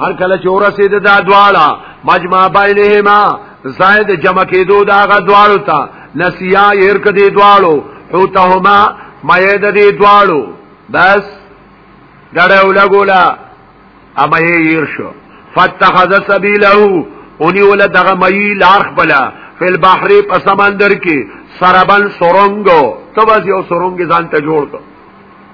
هر کله چې ورسېد دا دواړه مجمع بینهما زائد جمع کېدو دا غ دواړو ته نسیا ير کدي دواړو حوتهما مېد دي دواړو بس ډړه ولګولا اما یې ير شو فتخذ سبيله اونی ول دغه مې لار خپل فل بحر په سمندر کې سربن سورنګو تبز یو سورنګ ځان ته جوړ کړ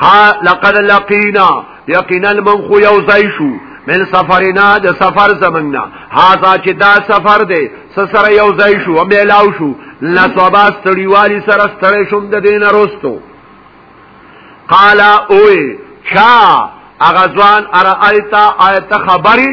ها لقد لقینا یقینا من خو یو ځای شو من سفرنا د سفر زمنګنا هاذا چې دا سفر دی سره یو ځای شو او ملاو شو لا صبا ستړیوالي سره ستړی شوم د دین وروستو قال اوه چا اغه ځوان ارایتا آیت خبري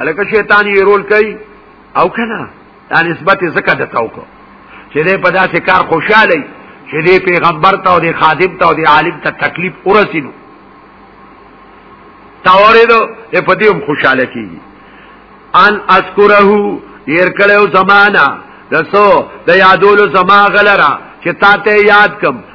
الکه شیطان یې رول کوي او کنه دا نسبت زکه د توکو چې دې په داسې کار خوشاله چې دې پیغمبر ته او دې خادم ته او دې عالم ته تکلیف ورسینو تاوریدو دې په دې هم خوشاله کیږي ان اذکره ير کړو زمانہ رسو د یادولو زما غلرا چې تا ته یاد کم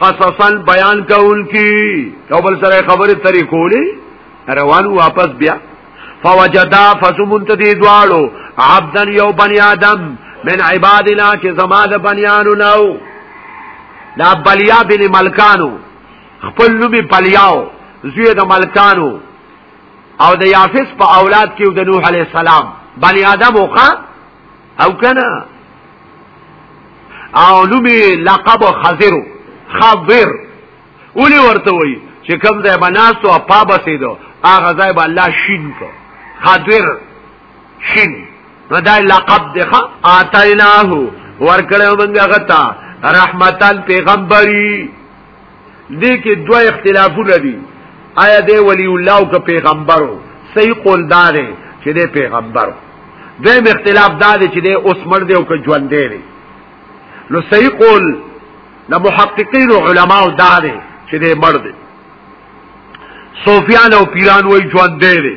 قصصا بیان کول کی یو بل سره خبره طریقو لري روان واپس بیا فوجدا فسمنت دی دوالو عبدن یو بنی آدم من عبادنا چې زما د بنیانو نو دا بلیا بن ملکانو خپل نومي بلیاو زوی د ملکانو او د یافس په اولاد کې د نوح علی السلام بنی آدم وخه او کنه او لومي لقب خزرو خضر اولی ورته وای چې کوم ځای بناستو او پابسې دو هغه ځای به الله شین کو خضر شین نو دا لقب دی ښا اتیناه ورکړو موږ غتا رحمتال پیغمبري دې کې دوه اختلافونه دي آیا دی ولی الله او که پیغمبرو صحیح قول دا دی چې دی پیغمبرو دویم اختلاف دا دی چې دی اوس مړ دی او که ژوند دی نو صحیح قول د محققین او علماو دا دی چې دی مړ دی صوفیان او پیران وای ژوند دی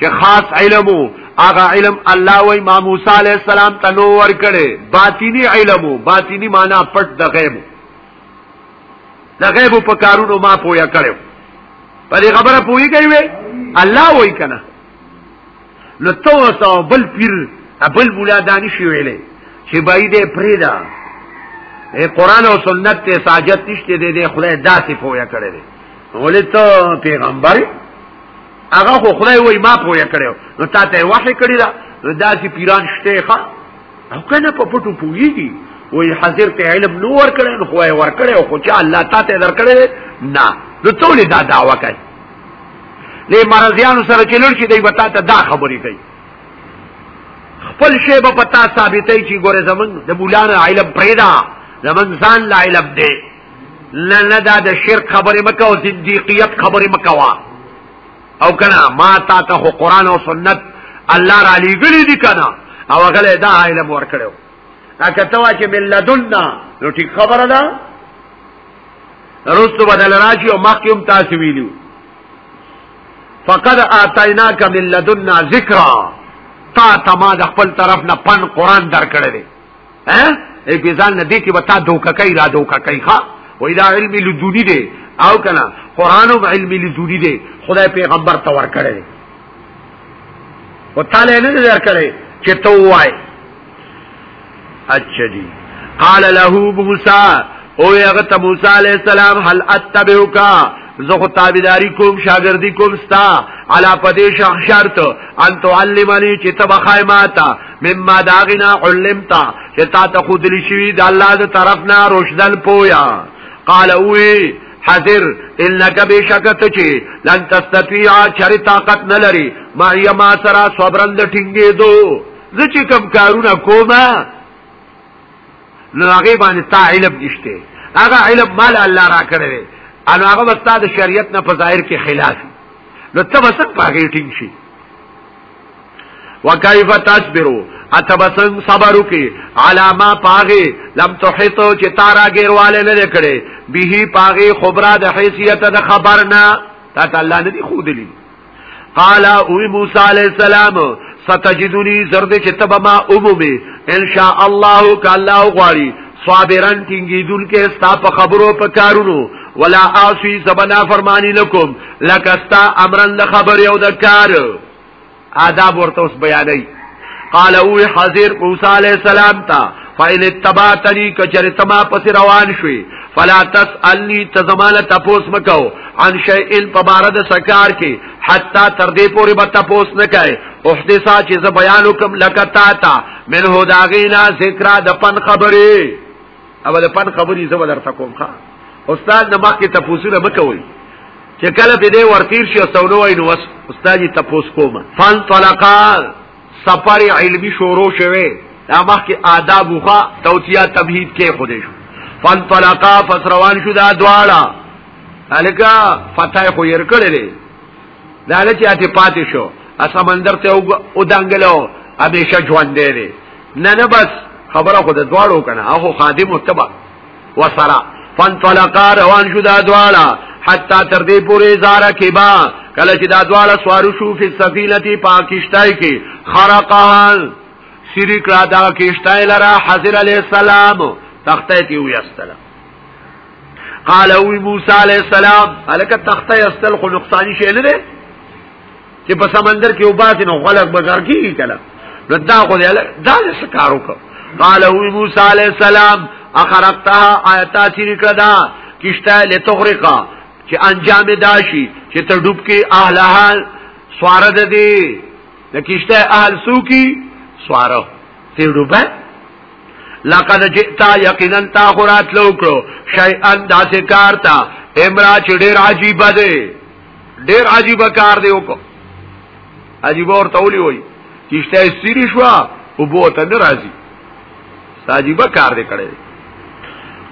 چې خاص علم هغه علم الله وای ما موسی علی السلام ته نو ور کړي باطینی علم باطینی معنا پټ د غیب د غیب په کارونو ما پویا کړو په دې خبره پوي کوي الله وای کنه نو تو سو بل پیر بل مولا دانش ویلې چې بای دې پریدا اے قران او سنت ته ساجت نشته دې دې خدای داسې پویا کړی ولې ته پیغمبر هغه خو خدای وای ما پوهه کړو نو تا ته وحی کړی دا داسې پیران شته ښا او کنه په پټو پوهیږي وای حاضر ته علم نو ور کړی نو خو ور کړی او خو چې الله تا ته در کړی نه نو ټول دا دعوا کوي له مرزيانو سره چې لور شي دی وتا ته دا خبرې کوي خپل شی به پتا ثابتې چې ګوره زمون د مولانا علم پرېدا زمون ځان لا علم دی نه نه دا د شرک خبرې مکه او صدیقیت خبرې مکوا او کنه ما تا ته قرآن او سنت الله را لېګلې دي کنه او غلې دا علم ور کړو اګه توا چې ملذنا نو ټیک خبره ده رستو بدل راځي او مخکوم تاسو ویلو فقد اتیناک ملذنا ذکرا تا تما د خپل طرف نه پن قرآن درکړې ها ای ګزان ندی کې وتا دوکه کوي را دوکه کوي ښا وای دا علم لدونی دی او کنه قران او علم لدونی دی خدای پیغمبر ته ور کړی او تعالی نه در کړی چې تو وای اچھا جی قال له موسی او هغه ته موسی علی السلام هل اتبعک زه خو تابعداري کوم شاګردي کوم ستا علا پدې شخ شرط ان تعلمني چې تب خایماتا مما داغنا علمتا چې تا ته خود لشي د الله د طرف نه روشدل پویا قال اوي حذر انك بشکت چی لن تستطيع چر طاقت نلری ما یما سرا صبرند ټینګې دو زه چې کم کارونه کومه نو هغه باندې تا علم نشته هغه علم مال الله را کړی ان هغه وستا د شریعت نه په ظاهر کې خلاف نو ته بس پاګې ټینګ شي وکيف تصبروا اتبسن صبر وکي علامه پاغي لم تحيطو چې تارا غیرواله نه کړي به پاغي خبره د حیثیت د خبرنا تا الله نه دي خودلی قال او موسی علی السلام ستجدونی زرد چې تب ما عمومي ان شاء الله ک الله غواړي صابرن ټینګیدون کې ستا په خبرو په کارونو ولا عاصی زبنا فرمانی لکم لکستا امرن د خبر یو د کار آداب ورته اوس بیانای قال او حاضر موسی علی السلام ته فإن اتبعتني کچرته ما پس روان شوي فلا تسألني تزمانه تپوس مکو عن شيء په بار د سکار کې حتا تر دې پورې به تپوس نه کوي احدثا چې ز بیان وکم لکتا تا من هو داغینا ذکر د پن خبرې او د پن خبرې زو درته کوم ښا استاد د مخ کې تپوسونه مکوي چې کله به دې ورتیر شي او سونو وای نو استاد تپوس کوم فان طلقان سفر علمی شروع شوه دا مخکې آداب وخا توتیا تمهید کې خوده شو فانطلقا فسروان شو دا دواړه الکا فتح خو ير کړلې دا لچې اته پاتې شو اسمندر ته او دنګلو همیشه ژوند دی نه نه بس خبره خو د دواړو کنه هغه خادم متبع وسرا فانطلقا روان شو دا دوالا حتی تر دې پورې زاره کې با کله چې دا دوالا سوارو شو په سفینه تی پاکستان کې خرقان سری کړه دا کېشتای لرا حضرت علی السلام تخته تی وی استلا قال وی موسی علی السلام الکه تخته استل خو نقصان شي نه چې په سمندر کې وباسي نو خلک بازار کیږي کله نو دا خو دې دا څه کار وکړ قال هو موسی علی السلام اخرقتها آیات سیر کدا کشته لتغرقا چې انجام داشي چې ته ډوب کې اهلها سواره ده دي د کشته اهل سو کی سواره ته ډوبه لقد جئت یقینا تاخرات لو کړو شیئا داسې کارتا امرا چې ډېر عجیب ده ډیر عجیب کار دی وکړه عجیب اور تولی وای کیشته سری شو او بو ته ناراضي عجیب کار دی کړی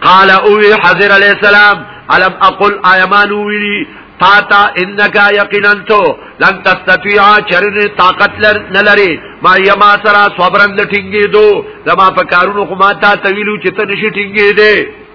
قال او حضر علی السلام علم اقل ایمان ویلی تا تا انکا یقینا تو لن تستطيع چرن طاقت لر نلری ما یما سرا صبرن لټینګې دو زما په کارونو خو ما تا تویلو چې ته نشي ټینګې دې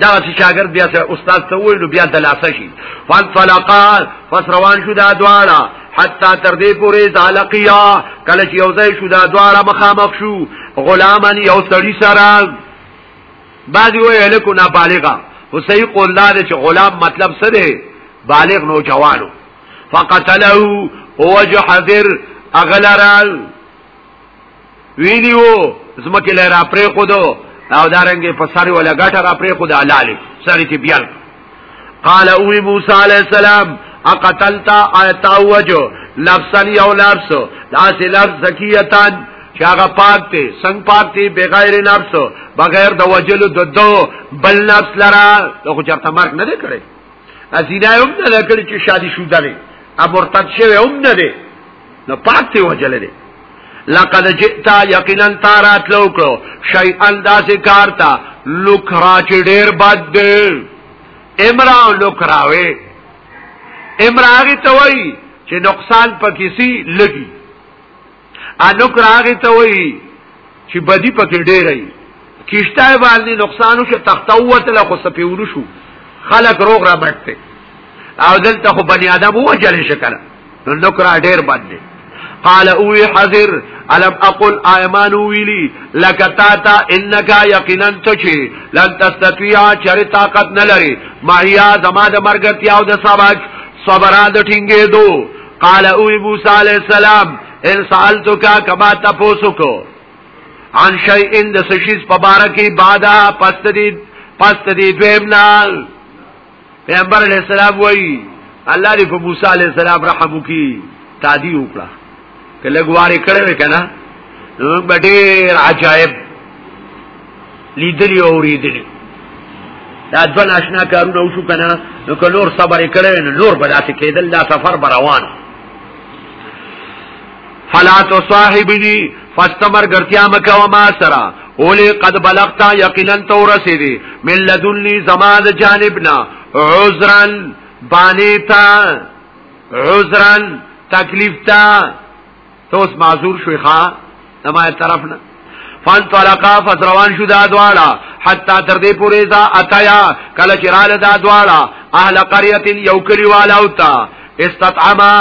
دا چې شاګرد بیا سره استاد ته وویل بیا د لاسه شي فانطلقا پس روان شو دا دواړه حتا تر دې پورې زالقیا کله چې یو ځای شو دا دواړه مخامخ شو غلامن یو سړی سره بعضی وی الکو نا بالغا او صحیح قول دا چې غلام مطلب څه دی بالغ نو جوانو فقتلو وجه حذر اغلرال ویلیو زمکه لای را پرې خو دو او دارنګ په ساری ولا غټه را پرې خو د حلال ساری ته بیان قال او موسی علی السلام اقتلتا ایتا وجو لفظا یو لفظ لاس لفظ زکیتان چې هغه پاک دی څنګه پاک دی بغیر نفس بغیر د وجلو د دو بل نفس لرا ته خو چرته مرګ نه کړي ازینا هم نه کړي چې شادي شوده نه امرتد شوی هم نه دی نو پاک ته وجل دي لقد جئت یقینا تارات لو کړو شی انداز کار تا لوکرا چې ډیر بد دی امرا لوکراوي امرا غي ته وای چې نقصان پکې سي لګي انوکرا غي ته وای چې بدی پکې ډېرې کیشته باندې نقصان شو تخته وته له خو سپیورو شو خلک روغ را بټته او دلته خو بنی آدم وجل شکل نو نکرا ډېر باندې قال اوی حذر علم اقل ایمان ویلی لکتا تا انکا یقینا تچی لن تستطیع چر طاقت نلری ماهیا زما د مرګتیا او د سبق صبر د ټینګې دو قال اوی موسی علی السلام ان سالتو کا کما تاسو کو ان شی ان د سشیز پبارکی بادا پست دی پست دی دویم نال پیغمبر علیہ السلام وای الله دې په موسی علیہ السلام رحم وکي تادی وکړه کله غواره کړو کنه نو بډیر عجایب لیدلی او ریدلی دا دوه ناشنا کارونه وشو کنه نو که نور صبر کړی نو نور به داسې کېدل دا سفر به روان فلا تصاحبني فاستمر ګرتیا مکه و ما سرا اولی قد بلغتا یقینا تو رسیدی من لدنی زما د جانبنا عذرا بانیتا عذرا تکلیف تا ته اوس معذور شوې ښا زما طرف نه فان طلقا فزروان شو دا دواړه حتا تر دې پورې دا اتیا کله چې رااله دا دواړه اهل قريه یو کلی والا او تا استطعما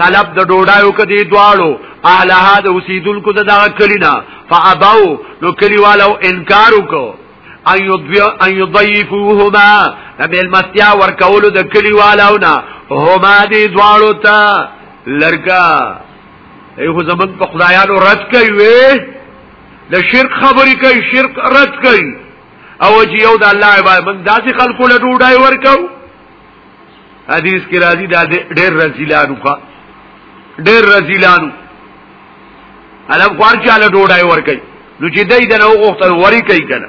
طلب د ډوډایو کدي دواړو اهلها د اوسیدونکو د دغه کلینا فاباو نو کلیوالو انکار وکړو ان یضیفوهما نبیل مستیا ورکولو د کلیوالو نه هما دی دواړو ته لرګا ایو زمون په خدایانو رد کوي د شرک خبرې کوي شرک رد کوي او چې یو د الله عبادت من داسې خلکو له ډوډۍ ورکو حدیث کې راځي دا ډېر رزیلانو کا ډېر رزیلانو علم خوار چې له ډوډۍ ورکي نو چې دای د نو غوښتل وري کوي کنه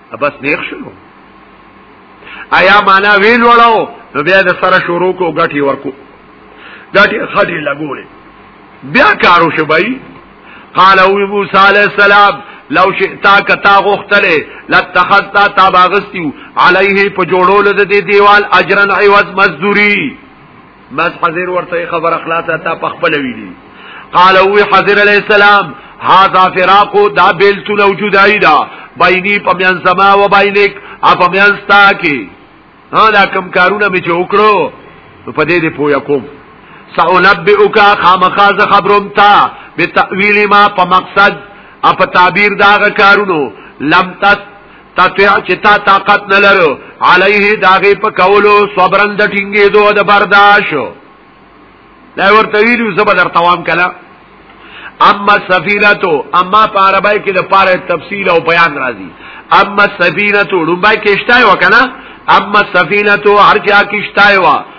بس نیک شنو آیا معنا ویل وړاو نو بیا د سره شروع کو غټي ورکو غټي خټي لګولې بیا کارو شبای قال او موسی علیہ السلام لو شئتا کتا غختله لتخذتا تاباغستیو علیه په جوړول د دې دیوال اجرن عوض مزدوری مس حضر ورته خبر اخلاصه تا په خپل ویلي قال هو حضر علی السلام هاذا فراق دا بیلتون او جدائی دا بینی په میان سما و بینک اپ میان ستا کی ها دا کم کارونه می چې وکړو په دې دې پویا کوم سأنبئک خامخاز خبرم تا بتأویل ما په مقصد اپ تعبیر دا کارونو لم تس تطیع چې تا طاقت نه لرو علیه داغه په کولو صبرن د ټینګې دوه د برداشت دا ورته ویلو زبر در توام کله اما سفینتو اما په عربی کې د پاره تفصیل او بیان راځي اما سفینتو لومبای کېشتای وکنه اما سفینتو هر چا کېشتای وا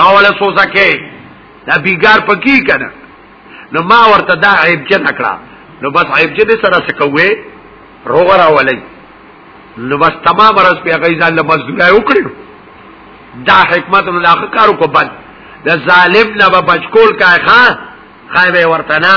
راوله سوزا کې دا بیګار پکی کنه نو ما ورته دا عیب چې نکړه نو بس عیب چې سره څه کوي روغ راولې نو بس تمام ورځ په غیزان له مزدورای وکړي دا حکمت نو دا کارو کو بند د ظالم نه بچکول کای خان خایبه ورته نه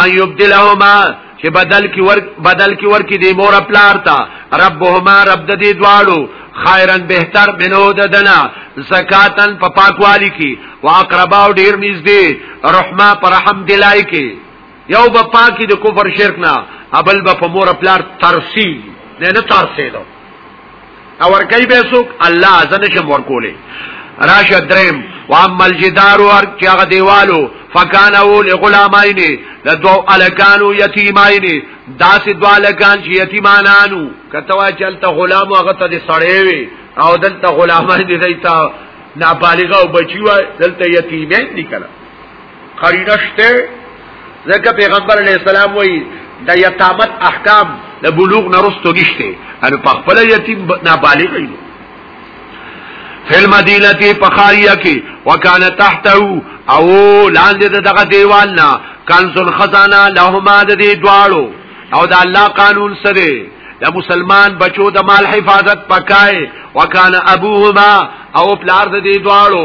ان یبدلهما چې بدل کی ور بدل کی ور کی دی مور پلار تا ربهما رب د دې دواړو خیرن بهتر منو ددنا زکاتن په پاکوالی کی واقربا او ډیر نږدې رحمه پر رحم دلای کی یو به پاکی د کفر شرک نه ابل به په مور پلار ترسی نه نه ترسی دو او ورکی به سوک الله ازنه شم ورکوله راشه دریم واما الجدار ور چې هغه دیوالو فکانو لغلامین د دوو الکانو یتیمین داسې دوه الکان چې یتیمانانو کته وا چلته غلام هغه ته سړی وي او دلته غلامان دي دیتا نابالغ او بچی وای دلته یتیمین دي کړه قرینه شته ځکه پیغمبر علی السلام وایي د یتامت احکام د بلوغ نه رستو نشته ان په خپل یتیم نابالغ دی فل مدینه تی پخاریا کی وکانه تحته او لاندې دغه دیوال نه کنزل خزانه لهما د دې دواړو او د الله قانون سره د مسلمان بچو د مال حفاظت پکای وکانه ابوهما او پلار د دې دواړو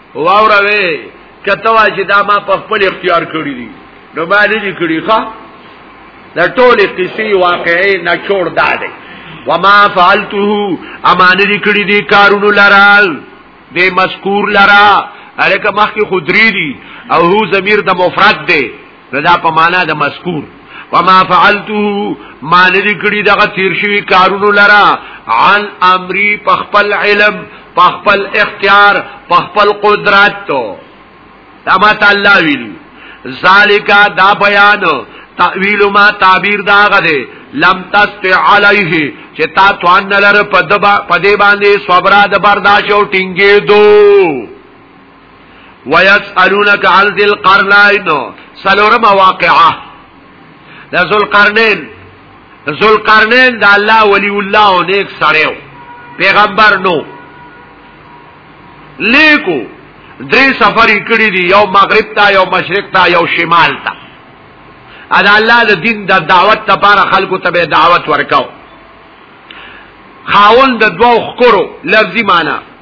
واوره وې کته وا چې دا ما په خپل اختیار کړی دي نو ما نه دي کړی ښا دا ټول قصې واقعي نه جوړ دادې وما فعلته امان دي کړی دي کارونو لرال دې مذکور لرا الکه مخکې خدری دي او هو ضمیر د مفرد دی دا په معنا د مذکور وما فعلته ما لري کړی دغه تیر شوی کارونو لرا عن امری پخپل علم پخپل اختیار پخپل قدرت تو دا ما تعالی ویل ذالک دا بیان تعویل ما تعبیر دا غده لم تست علیه چې تا توان لره په دې باندې صبره د برداشت او ټینګې دوه ويسألونك عن ذي القرنين سلورم واقعه د ذو القرنين ذو القرنين د الله ولي الله او نیک سره پیغمبر نو لیکو درې سفر کړی دی یو مغرب ته یو مشرق ته یو شمال ته ادا الله د دین د دعوت لپاره خلکو ته دعوت ورکاو خاون د دوو خکرو لفظي معنی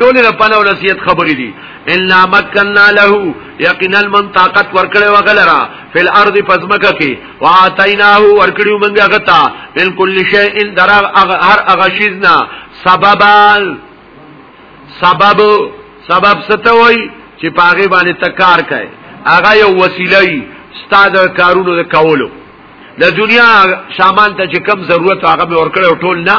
ټول د پنه او نصیحت خبرې دي ان مکننا له یقینا من طاقت ورکړې وغلرا فل ارض پزمکه کې واتیناه ورکړو منګه غتا من کل شیء در هر هغه شیزنا سببان سبب سبب ستوي چې پاغه باندې تکار کوي هغه یو وسیله ای استاد کارونو د کولو د دنیا سامان ته چې کم ضرورت هغه ورکړې ټول نه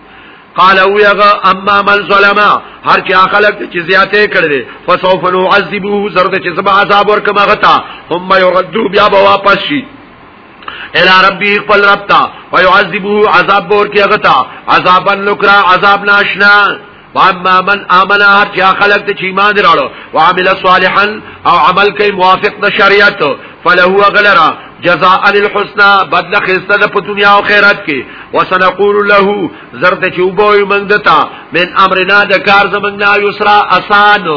قال ویغه اما من ظلم هر چا خلق چې زیاته کړي فسوف نعذبه زرد چې سبا عذاب ورکم غتا هم يرد بیا به واپس شي الى ربي خپل رب تا ويعذبه عذاب بور کې غتا عذابا نکرا عذاب ناشنا واما من امن هر چا خلق ته ایمان راړو وعمل صالحا او عمل کوي موافق د شریعت فله غلرا جزاء للحسنى بدل خسته د په دنیا او خیرت کې وسنقول له زرد چې وبوي موږ دتا من امرنا د کار زمنګ نه یسرا آسان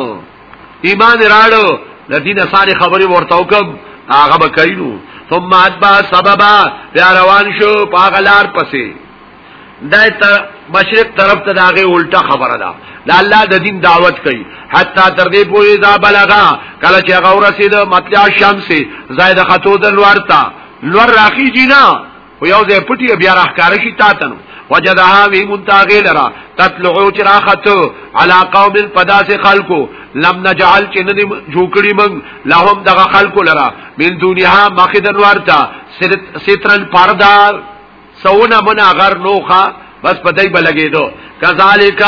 ایمان راړو د دین آسان خبرې ورته وکم هغه بکینو ثم اتبع سببا بیا روان شو پاغلار پسې دا تر مشرق طرف ته داغه الټه خبره ده دا الله د دین دعوت کوي حتی تر دې پوری دا بلغا کله چې هغه ورسید مطلع شمس زائد خطو د لور تا لور راخی جنا خو یو ځای پټي بیا راخکار شي تاتن وجدها وی منتاغل را تطلعو چراخت علا قوم پداس خلقو لم نجعل چې نه جوړکړي من لهم دغه خلقو لرا من دنیا مخدن ورتا سترن پردار سونه منا غر نوخه بس په دای بلګیدو کذالک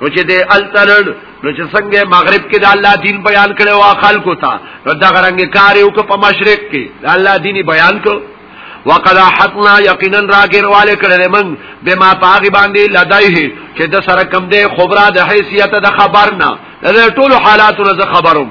نو چې دې التلل نو چې څنګه مغرب کې د الله دین بیان کړي او خلکو ته نو دا غرنګ کار یو په مشرق کې د الله دین بیان کو وقد حتنا یقینا راګر والے کړل من بما پاغي باندې لدایه چې د سره کم دې خبره د حیثیت د خبرنا د ټولو حالاتو نه خبروم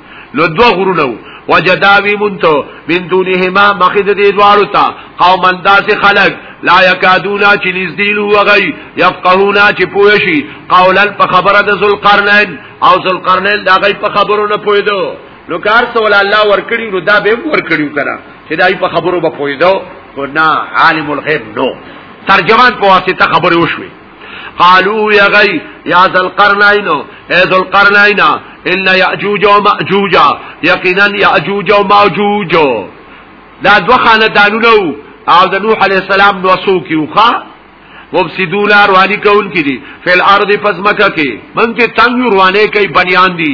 نو دو غرونه وجداوی منتو من دونهما مخد دی دوارو تا قوما داس خلق لا یکادونا چی نزدیلو وغی یفقهونا چی پوشی قولا پا خبر دا ذوالقرنین او ذوالقرنین دا غی پا خبرو نپویدو نو کار سوال الله ورکړي نو دا به ورکړي کنه چې دای په خبرو به پویدو کو نه عالم الغیب نو ترجمان په واسطه خبرې وشوي قالو یغی یا ذل قرنین اے ذل قرنین ان یاجوج و ماجوج یقینا یاجوج و ماجوج دا دو خاندانونو او د نوح علی السلام نو سو کیوخه مفسدون رواني کون کړي فل ارض پزمکه کې من کې تنگ روانه کوي بنیان دي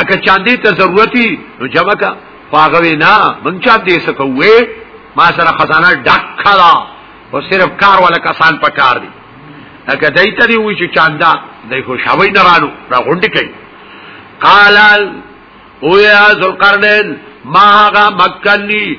اګه چاندې ته ضرورتي نو جمع کا فاغوي نه من چا دې سکوې ما سره خزانه ډک کړه او صرف کار ولا کسان په کار دي اګه دای ته دی وی چې چاندا دای خو شاوي نه رالو را غونډي کوي قال او یا ذل قرنین ما هغه مکنی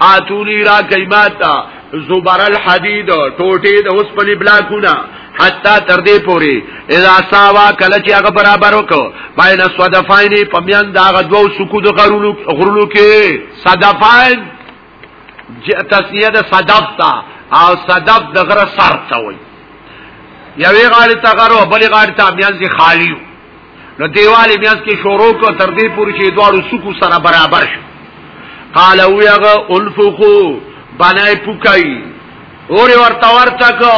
آتونی را کئی ماتا زبر الحدید ټوټه د اوس په بلاکونه حتا تر دې پوري اذا ساوا کله چې هغه برابر وکړ باینه صدفاین په میان دا غدو سکو د غرولو غرولو کې صدفاین تسنیه د صدف تا او صدف د غره سر ته وي یوې غاړې ته غره بلې غاړې ته میان کې خالی وي نو دیوالی میاس کې شروع کو تر دې پورې چې دواړو سکو سره برابر شو قال ویغه انفخو بنای پوکای اور ورته ورته کو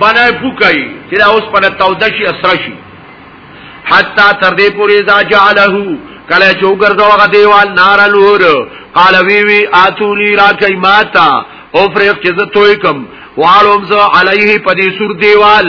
بنای پوکای چې دا اوس په تودشي اسرشي حتا تر دې پورې دا جعله کله چې وګرځو هغه دیوال نار لور قال وی وی اتونی را کای ماتا او فرق چې زه توې کم والوم زه علیه په دې سور دیوال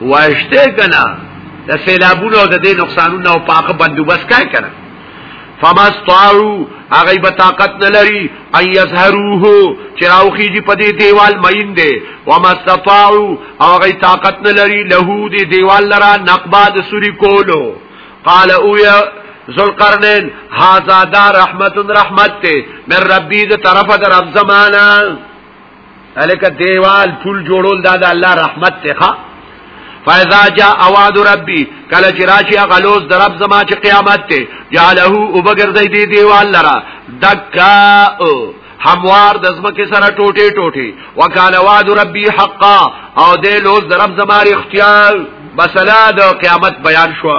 واشته کنا د سیلابونو او د دې نقصانونو او پاخه بندوبست کای کړه فمستعو هغه به طاقت نه لري اي يظهروه چراوخي دي په دې دیوال مين دي ومستطاعو هغه طاقت نه لري له دې دیوال لرا نقبا د سوري کولو قال او يا ذوالقرنين هاذا دا رحمت رحمت ته من ربي دې طرفه در رب زمانہ الکه دیوال ټول جوړول دا د الله رحمت ته فاذا جاء اواد ربي کله چې راشي غلوز د رب زما چې قیامت ته جعله وبګرځي دی دیوال لرا دکا هموار د زمکه سره ټوټه ټوټه وکاله وعد ربي حقا او د لوز د رب زما اختیار مسله د قیامت بیان شوه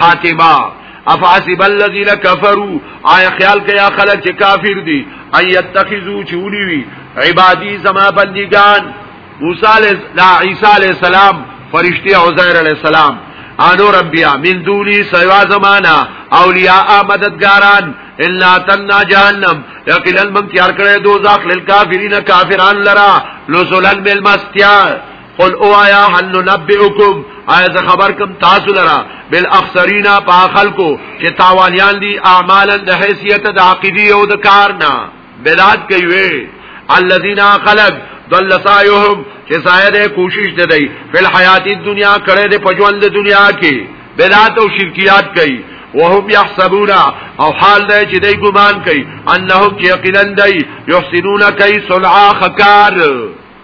خاتمه افحسب الذين كفروا آیا خیال کیا خلق چې کافر دي ايتخذو چونی وی عبادي زما بندگان موسی علیہ دا عیسی علیہ السلام فرشتي عزیر علیہ السلام انو ربیا من دونی سوا زمانہ اولیاء مددگاران الا تنا جهنم یقینا من تیار کړه دوزخ للکافرین کافران لرا لسلن بالمستیار قل او آیا هل ننبئکم آیا زه خبر کوم تاسو لرا بل اخسرینا په خلکو چې تاوانیان دي اعمالا د حیثیت د عقیدی او د کار نه بلاد کوي الذين خلق ضل سعيهم چې ساید کوشش ده دی په حیات دنیا کړه د پجوال د دنیا کې بدعت او شرکیات کوي وهم يحسبون او حال ده چې دوی ګمان کوي انهم یقینا دوی یحسنون کوي صنعا خکار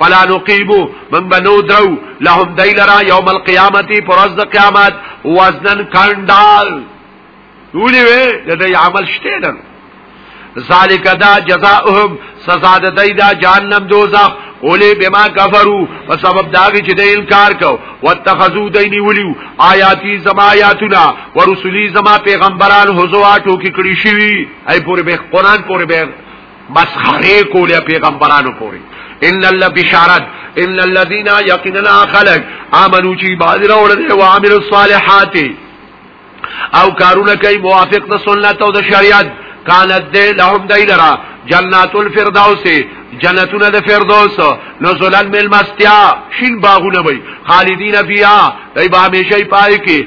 فلا نقیمو من بنو درو لهم دیلرا یوم القیامتی پر از قیامت وزنن کندال دولی وی لدی عمل شتی نن ذالک دا جزاؤهم سزا د دی دا جهنم دوزخ اولی بما کفرو په سبب داغی چې د انکار کو واتخذو دینی ولیو آیاتی زما آیاتنا ورسولی زما پیغمبران حضوا ټوکی کړی شوی ای پورې به قران پورې به مسخره کوله پیغمبرانو پوری ان الله بشارت ان الذين يقيننا خلق امنوا چی بازر اورل او عامل الصالحات او کارونه کوي موافق د سنت او د شریعت کانت دی لهم دی لرا جنات الفردوس جنتونه د فردوس نزلن مل مستیا شین باغونه وي خالدین فیها دای به همیشه پای کې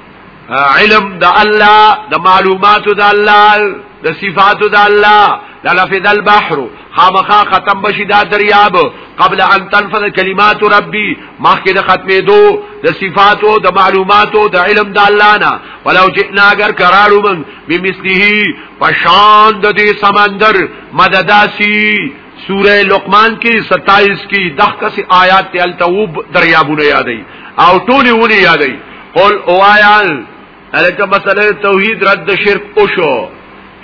علم د الله د معلوماتو د الله د صفاتو د الله لنفذ البحر خامخا ختم بشي دا دریاب قبل ان تنفذ کلمات ربي مخکې د ختمې دو د صفاتو د معلوماتو د علم د الله نه ولو جئنا اگر قرارو من بمثله پشان د دې سمندر مدداسي سوره لقمان کې 27 کې دغه کس آیات ته التوب دریابونه یادې او ټولې ونی یادې قل اوایال الکه مسله توحید رد شرک او شو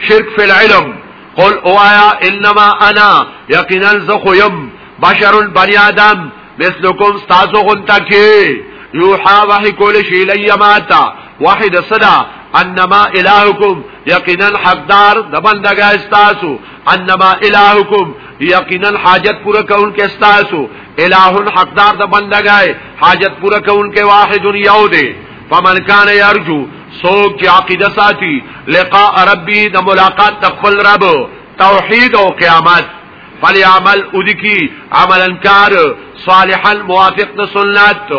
شرک فی العلم قل اوایا انما انا یقینا زخو یم بشر بنی آدم مثلکم تاسو غنتا کې یوحا وحی کول شی لیماتا واحد صدا انما الهکم یقینا حقدار د بندګا استاسو انما الهکم یقینا حاجت پورا کون کې استاسو الہ حقدار د بندګای حاجت پورا کون کې واحد یو دی فمن کان یرجو سوک چې عقیده ساتي لقاء ربي د ملاقات تخفل رب توحید او قیامت فلیعمل اودکی عملا کار صالحا موافق د سنت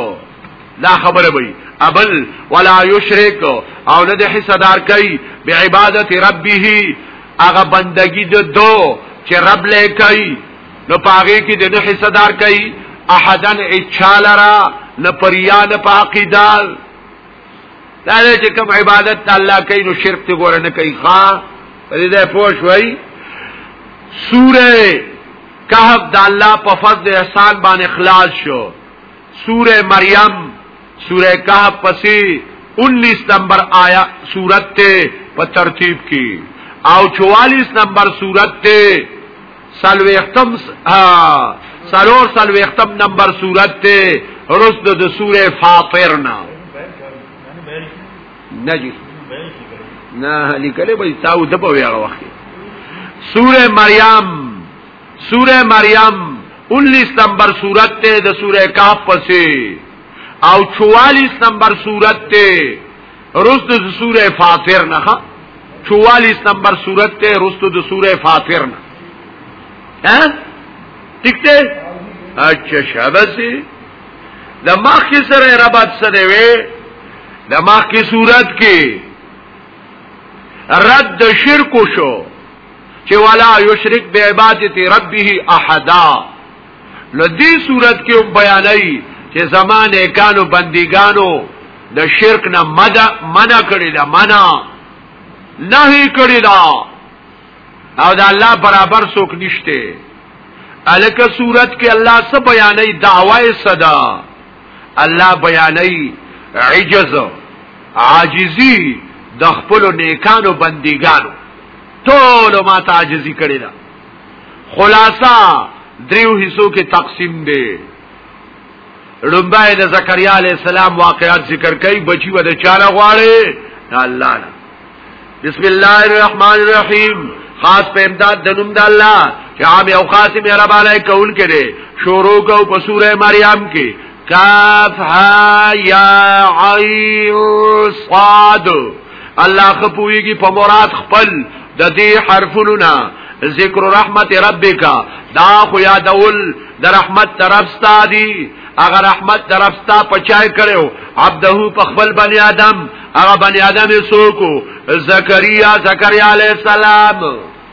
دا خبره وي ابل ولا یشرک او نه د حصدار کوي بعبادت ربه هغه بندگی د دو چې رب لې کوي نو پاغه کې د نه حصدار کوي احدن اچالرا نه پریا نه پاقیدال دا چې کوم عبادت الله کوي نو شرک ته ګور نه کوي ښا دې ده پوښ وای سوره کهف د الله په فضل احسان باندې اخلاص شو سوره مریم سوره کهف پسې 19 نمبر آیا سورت ته په ترتیب کې او 44 نمبر سورت ته سلوختم سلور سلوختم نمبر سورت ته رسد د سوره فاطر نه نجس نه لیکلې به تاسو د په ویاغه وخت سوره مریم سوره مریم 19 نمبر سورت ته د سوره کهف پسې او 44 نمبر سورت ته رست د سوره فاطر نه 44 نمبر سورت ته رست د سوره فاطر نه ها ٹھیک ته اچھا شابسي د مخ کې سره ربط سره وي د مخ کې صورت کې رد شرک شو چې ولا یشرک بعبادت ربه احدا لدی صورت کې هم بیانای چې زمانه کانو بندګانو د شرک نه مدا منع کړی دا منع نه کړی دا او دا الله برابر څوک نشته الکه صورت کې الله څه بیانې دعوی صدا الله بیانې عجز عاجزی د خپل نیکانو بندګانو ټول ما ته عاجزي کړې ده خلاصہ دریو حصو کې تقسیم دی لومبای د زکریا علی السلام واقعات ذکر کړي بچي و د چاله غواړي الله نه بسم الله الرحمن الرحیم خاص په امداد د نوم د الله چې عام او خاص مې رب علی کول کړي شروع کو په سوره مریم کې کاف ها یا عین صاد الله خپويږي په مراد خپل د دې حرفونو نه ذکر رحمت ربک دا خو یادول د رحمت طرف ستا دی اگر رحمت طرف ستا پچای کړو عبده په خپل بنی آدم هغه بنی آدم سوکو زکریا زکریا علی السلام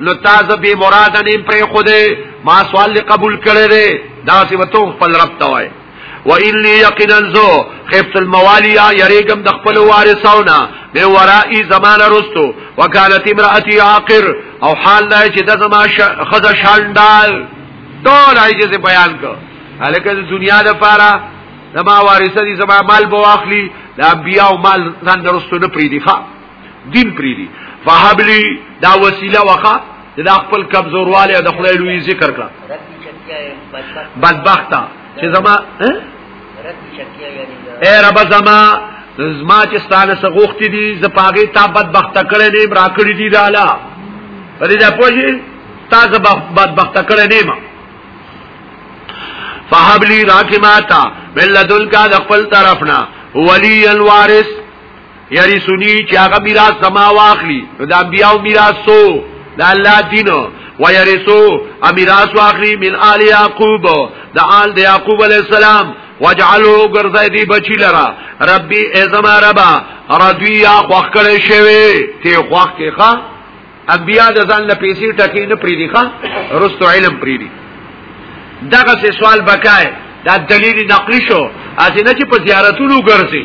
نو تازه به مراد نه پر خوده ما سوال قبول کړي دي دا سی وته خپل رب ته وای و انی یقینا زو خفت الموالیا یریګم د خپل وارثاونه به ورائی زمانه رستو وکالت امراتی عاقر او حال دا چې د زما خزه شاندال ټول عجز بیان کو الکه د دنیا د پاره زما وارثه دي زما مال بواخلی د انبیاء مال ځان درستو نه پریدي ښا دین پری دی فحبلی دا وسیله وخه دا خپل کمزورواله د خدای لوی ذکر کړه بدبخت چې زما اے رب زما زما چې ستانه سغوخت دي ز پاګې تا بدبخت کړې نیم را کړې دي دالا په دې پوجي تا ز بدبخت کړې نیم فحبلی راکماتا بلدل کا د خپل طرفنا ولی الوارث یری سنی چې هغه میراث سما واخلي نو د انبیاو میراث سو د الله دین و یرثو امیراث واخلي من آل یعقوب د آل د یعقوب علی السلام وجعلو گرزای دی بچی لرا ربی ازما ربا ردوی یا خوخ کلی شوی تی خوخ که خواه انبیا د ځان له پیسې ټکی نه پریدي ښا رستو علم پریدي دغه څه سوال بکای دا دلیل نقلی شو اسینه چې په زیارتونو ګرځي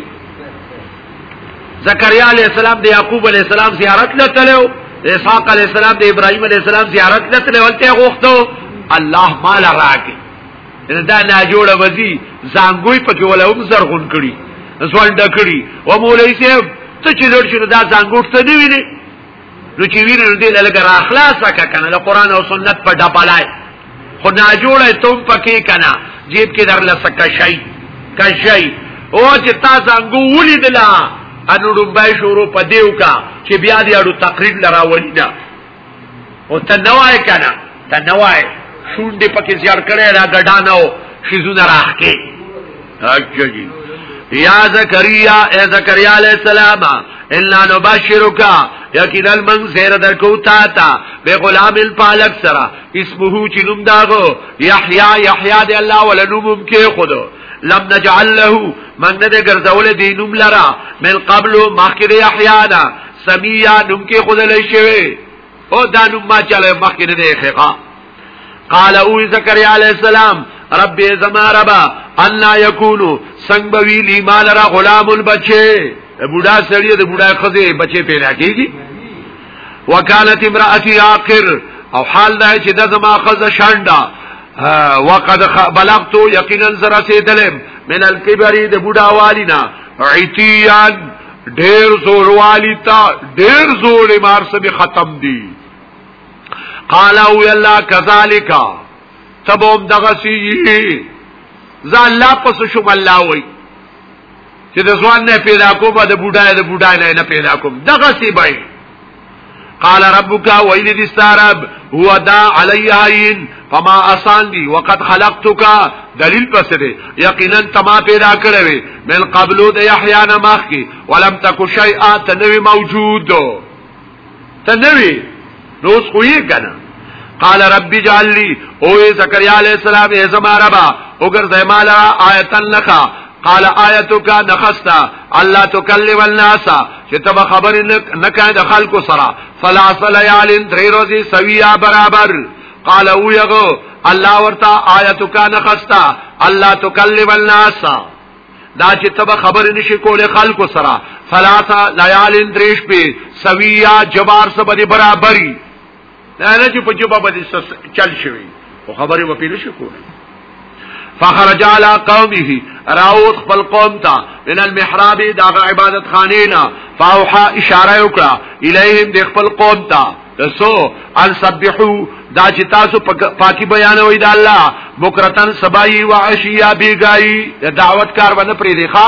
زکریا علی السلام د یعقوب علی السلام زیارت لتلو اسحاق علی السلام د ابراهیم علی السلام زیارت لتلو ولته غوښتو الله مال راکې دا نه جوړ وزي زنګوي پکې ولا هم زرغون کړي ځوان ډکړي و مولای صاحب ته چې لور شنو دا زنګوټ ته دی ویلي نو چې وینې نو دې لګ را خلاص کا کنه له قران او سنت په ډبلای خو نه جوړه ته پکې کنه جیب کې در لسه کشای کشای او چې تا څنګه ولیدلا انو ډوبای شروع په دیو کا چې بیا دې اړو تقریر لراوړی دا او ته نوای کنه ته نه وای شونډې پکې زیړ کړی را ګډانو شیزونه راخکې اچھا جی یا زکریا اے زکریا علیہ السلام الا نبشرک یقینا من زیر در کو تا تا به غلام الپالک سرا اسمه چې نوم داغو یحیا یحیا دی الله ولنوم کې خود لم نجعل له من نه دې ګرځول دی نوم لرا من قبل مخکې یحیا دا سمیا نوم کې خود لې شوی او دا نوم ما چاله مخکې نه دی خېقا قال او زکریا علی السلام رب زما ربا ان یکونو سنگ بوی لی مال را غلام البچه بوډا سړی د بوډا خزه بچه پیدا کیږي وکالت امراتی عاقر او حال دا چې د زما خزه شانډا وقد بلغت یقینا زرا سیدلم من الكبر د بوډا والینا عتیان ډیر زور والی تا ډیر زور مار سره ختم دی قال او الله كذلك تبوم دغسی ځا الله پس شوم الله وای چې د ځوان نه پیدا کوم د بوډا د بوډا نه پیدا کوم دغسی بای قال ربك ويل دي ستارب هو دا علي عين فما اسان دي وقد خلقتك دلیل پس دی یقینا تما پیدا کړوي من قبلو د یحیی نه مخ کی ولم تک شیئا تنوی موجود تنوی نو اوس خو یې کنه قال رب اجعل لي او زكريا عليه السلام ای زما ربا وګر زمالا آیت لخا قال آیتک نخستا الله تکلم الناس چې تب خبر نه کای د خلکو سره ثلاث ليال درې ورځې سویا برابر قال او یغو الله ورتا آیتک نخستا الله تکلم الناس دا چې تب خبر نشي کوله خلکو سره ثلاث ليال درې شپې سویا جبار سره برابرۍ دا نه چې په جوبه باندې چل شوی او خبرې و پیل شو کوله فخرج على قومه راوت خپل قوم تا من المحراب دا عبادت خانینا فاوحا اشاره وکړه الیهم د خپل قوم تا سو ان سبحو دا چې تاسو پاکي بیانوي د الله بکرتن سبای و عشیا بیګای د دعوت کار باندې پرې دی ښا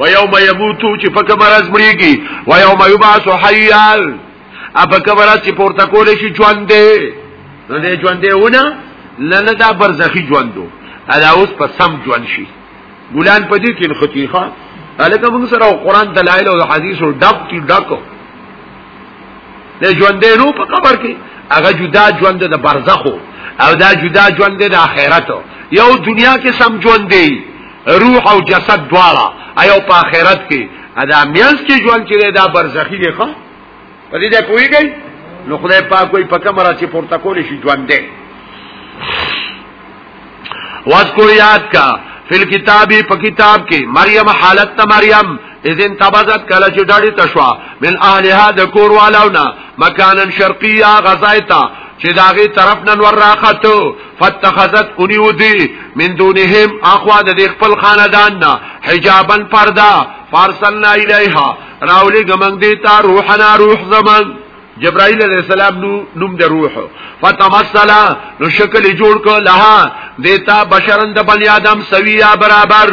و یوم یموتو چې په کمر از مړیږي و یوم یبعث حیال ا په کمر چې پورته کول شي ژوند دی نو دې ژوند دی ونه نه نه دا برزخی ژوندو ادا اوس په سم ژوند شي ګلان په دې کې خطیخه الکه موږ سره قرآن دلایل او حدیث او ډب تی ډکو د ژوند دی نو په قبر کې هغه جدا ژوند د برزخو او دا جدا ژوند د آخرت یو دنیا کې سم ژوند دی روح او جسد دواړه ایو په آخرت کې ادا مینس کې ژوند چې دا برزخی دی ښا په دې ده کویږي نو خدای پاک وي په کمره چې پورته کول شي ژوند دی واذکر یاد کا فل کتابی په کتاب کې مریم حالت ته مریم اذن تبذت کله چې ډاډي تشوا من اهلها د کور والونا مکانن شرقیه غزایتا چې داغه طرف نن ور راخته فتخذت انیو دی من دونهم اخوا د دې خپل خاندان نه حجابن پردا فارسلنا الیها راولی گمنگ دیتا روحنا روح زمان جبرائیل علیہ السلام نو نوم د روح فتمثلا نو شکل جوړ ک لها دیتا بشرن د بنی آدم سویا برابر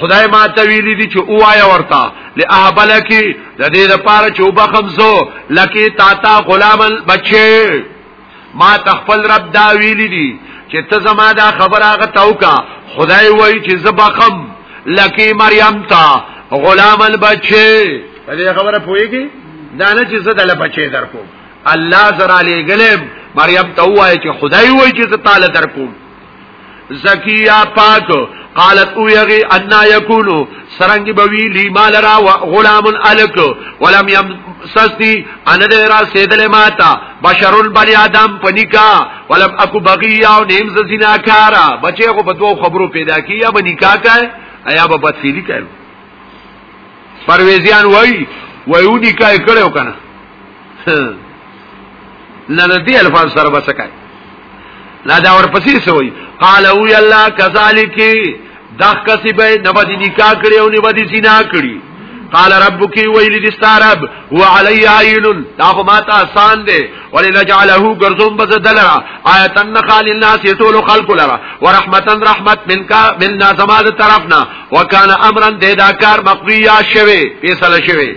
خدای ما ته ویلی دي چې اوایا ورتا لاهبلکی د دې لپاره چې وبخمزو لکه تا تا غلام بچي ما تخفل رب دا ویلی دي چې ته زما دا خبره هغه توکا خدای وای چې زبخم لکه مریم تا غلام البچي دې خبره پويږي دا نه چې زه دل بچي درکو الله زرا لګلم مریم ته وای چې خدای وای چې تعالی درکو زکیه پاک قالت او یغی ان یکونو سرنګ بوی لی مال را غلام الک ولم یم سستی ان دې را سیدل ماتا بشرون بنی آدم پنیکا ولم اكو بغیا او نیم ز زناکارا بچي خو په دوو خبرو پیدا کی یا بنیکا کای ایا به بدفیلی کای پرویزیان وای وایو نکای کړو کنه نه د دې الفاظ سره بس کوي لا دا ورپسې سوی قال او یلا کذالک دغ کسی به نه باندې نکاح کړي او نه باندې زنا کړي قال ربك ويل دستارب وعلي عين دا خو ماته آسان دي ولنجعله غرزم بزدلرا آیت النخال الناس يطول خلق لرا ورحمتا رحمت منك من زماد طرفنا وكان امرا دې دا کار مقضيا شوي فیصله شوي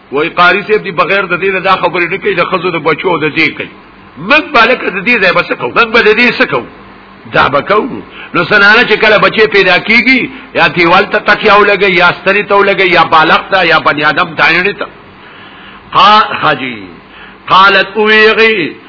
وای قاری صاحب دی بغیر د دې دا خبرې نه کوي د خزو د بچو د دې کوي من بالک د دې ځای بس کو من بل دې سکو دا بکو نو سنانه چې کله بچي پیدا کیږي یا دیوال ته تکیاو لګي یا ستری ته لګي یا بالغ ته یا بنی آدم دایړي ته قا حاجی قالت اویغی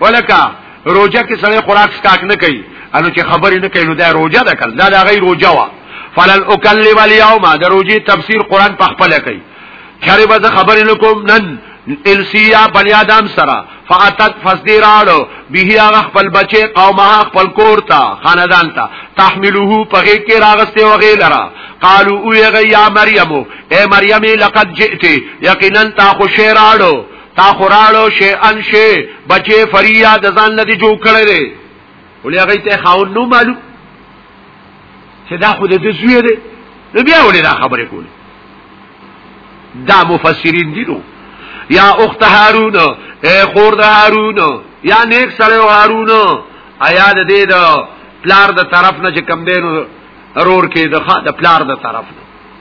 ولکه روزه کې سره خوراک سکاک نه کوي انو چې خبرې نه کوي نو دا روزه ده کړه دا د غي روزه وا فلن اکلم اليوم د روزي تفسیر قران په خپل کوي چاره به خبرې نه کوم نن السیا بنی آدم سرا فاتت فسدیرالو بیهی آغا خپل بچه قومها خپل کور تا خاندان تا تحملوهو پغی کی راغسته و غی لرا قالو اوی غی یا مریمو اے مریمی لقد جئتی یقینا تا خوشی رالو تا خوراړو شی ان شی بچي فریا د ځان نه دی جوړ کړی دی ولې هغه ته خاون نو معلوم چې دا خو د زوی دی نو بیا ولې دا خبره کوله دا مفسرین دي نو یا اخت هارون اے خور د هارون یا نیک سره هارون آیا د دې د پلار د طرف نه چې کم دینو رور کې د د پلار د طرف نه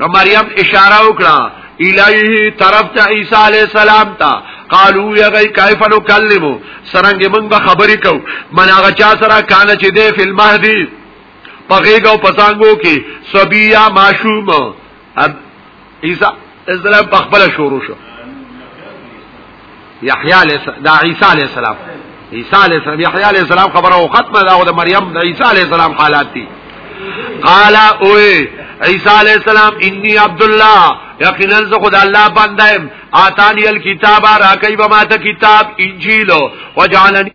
نو مریم اشاره وکړه الیه طرف ته عیسی علی السلام ته قالو یا غی کیف نو کلمو سرنګ موږ به خبرې کو من هغه چا سره کان چې دی فل مهدی پغېګ او پسانګو کې سبیا معشوم عیسی اسلام په خپل شروع شو یحیی علیہ السلام دا عیسی علیہ السلام عیسی علیہ السلام یحیی علیہ السلام خبره او ختمه دا د مریم د عیسی علیہ السلام حالات دي قال او عیسی علیہ السلام انی عبد الله یقینا زه خدای الله بنده ام اتانی الكتاب راکای به ماته کتاب انجیل وجعلنی